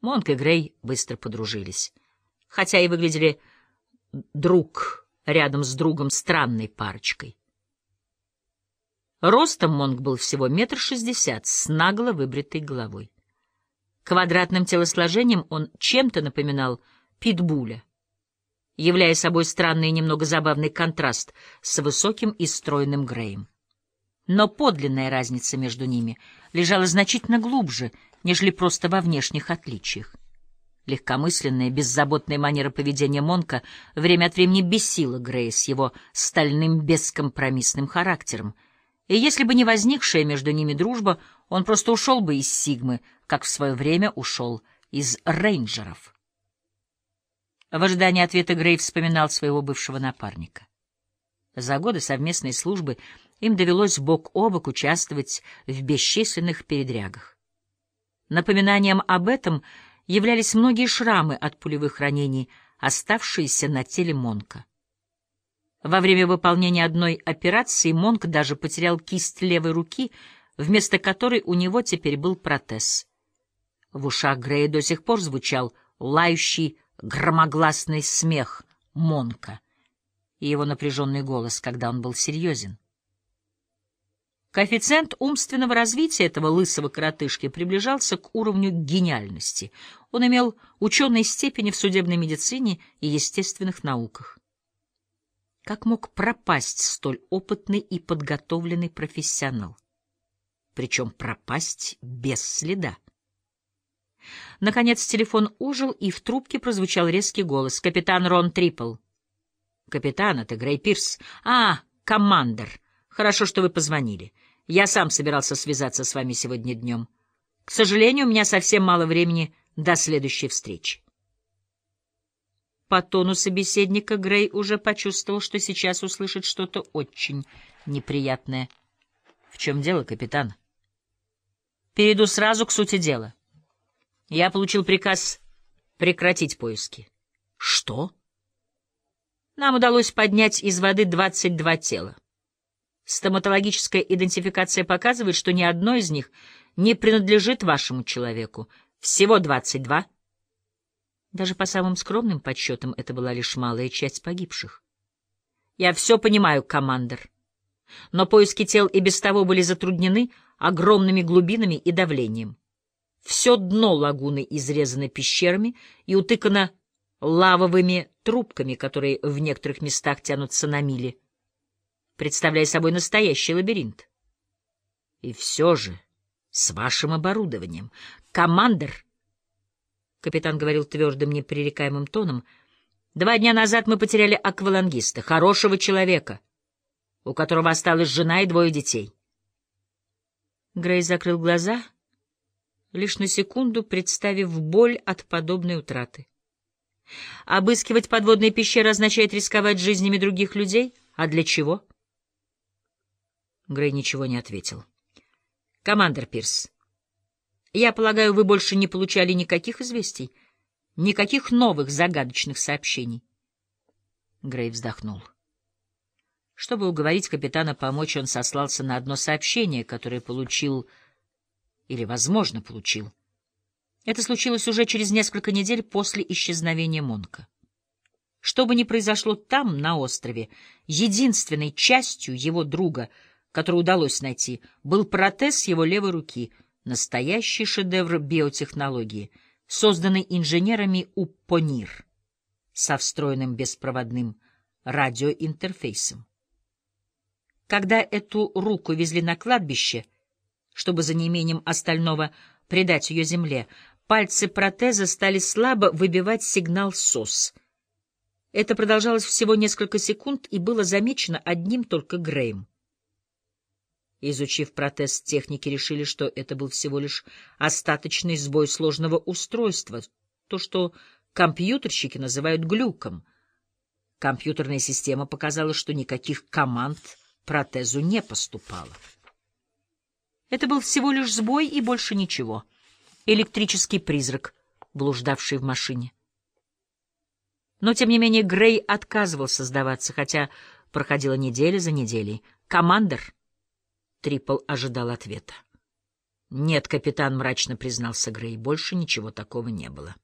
Монк и Грей быстро подружились, хотя и выглядели друг рядом с другом странной парочкой. Ростом Монк был всего метр шестьдесят, с нагло выбритой головой. Квадратным телосложением он чем-то напоминал питбуля, являя собой странный и немного забавный контраст с высоким и стройным Греем. Но подлинная разница между ними лежала значительно глубже, нежели просто во внешних отличиях. Легкомысленная, беззаботная манера поведения Монка время от времени бесила Грея с его стальным бескомпромиссным характером — и если бы не возникшая между ними дружба, он просто ушел бы из Сигмы, как в свое время ушел из рейнджеров. В ожидании ответа Грей вспоминал своего бывшего напарника. За годы совместной службы им довелось бок о бок участвовать в бесчисленных передрягах. Напоминанием об этом являлись многие шрамы от пулевых ранений, оставшиеся на теле Монка. Во время выполнения одной операции Монк даже потерял кисть левой руки, вместо которой у него теперь был протез. В ушах Грея до сих пор звучал лающий громогласный смех Монка и его напряженный голос, когда он был серьезен. Коэффициент умственного развития этого лысого коротышки приближался к уровню гениальности. Он имел ученые степени в судебной медицине и естественных науках. Как мог пропасть столь опытный и подготовленный профессионал? Причем пропасть без следа. Наконец телефон ожил, и в трубке прозвучал резкий голос. «Капитан Рон Трипл». «Капитан, это Грей Пирс». «А, командир. Хорошо, что вы позвонили. Я сам собирался связаться с вами сегодня днем. К сожалению, у меня совсем мало времени до следующей встречи». По тону собеседника Грей уже почувствовал, что сейчас услышит что-то очень неприятное. — В чем дело, капитан? — Перейду сразу к сути дела. Я получил приказ прекратить поиски. — Что? Нам удалось поднять из воды 22 тела. Стоматологическая идентификация показывает, что ни одно из них не принадлежит вашему человеку. Всего 22. Даже по самым скромным подсчетам это была лишь малая часть погибших. Я все понимаю, командир. Но поиски тел и без того были затруднены огромными глубинами и давлением. Все дно лагуны изрезано пещерами и утыкано лавовыми трубками, которые в некоторых местах тянутся на мили, представляя собой настоящий лабиринт. И все же, с вашим оборудованием, командир Капитан говорил твердым, непререкаемым тоном. «Два дня назад мы потеряли аквалангиста, хорошего человека, у которого осталась жена и двое детей». Грей закрыл глаза, лишь на секунду представив боль от подобной утраты. Обыскивать подводные пещеры означает рисковать жизнями других людей? А для чего? Грей ничего не ответил. «Командер Пирс, я полагаю, вы больше не получали никаких известий, никаких новых загадочных сообщений. Грей вздохнул. Чтобы уговорить капитана помочь, он сослался на одно сообщение, которое получил, или, возможно, получил. Это случилось уже через несколько недель после исчезновения Монка. Что бы ни произошло там, на острове, единственной частью его друга, которую удалось найти, был протез его левой руки — Настоящий шедевр биотехнологии, созданный инженерами УПОНИР со встроенным беспроводным радиоинтерфейсом. Когда эту руку везли на кладбище, чтобы за неимением остального предать ее земле, пальцы протеза стали слабо выбивать сигнал СОС. Это продолжалось всего несколько секунд и было замечено одним только Греем. Изучив протез, техники решили, что это был всего лишь остаточный сбой сложного устройства, то, что компьютерщики называют глюком. Компьютерная система показала, что никаких команд протезу не поступало. Это был всего лишь сбой и больше ничего. Электрический призрак, блуждавший в машине. Но, тем не менее, Грей отказывался сдаваться, хотя проходила неделя за неделей. Командер — Трипл ожидал ответа. «Нет, капитан», — мрачно признался Грей, — «больше ничего такого не было».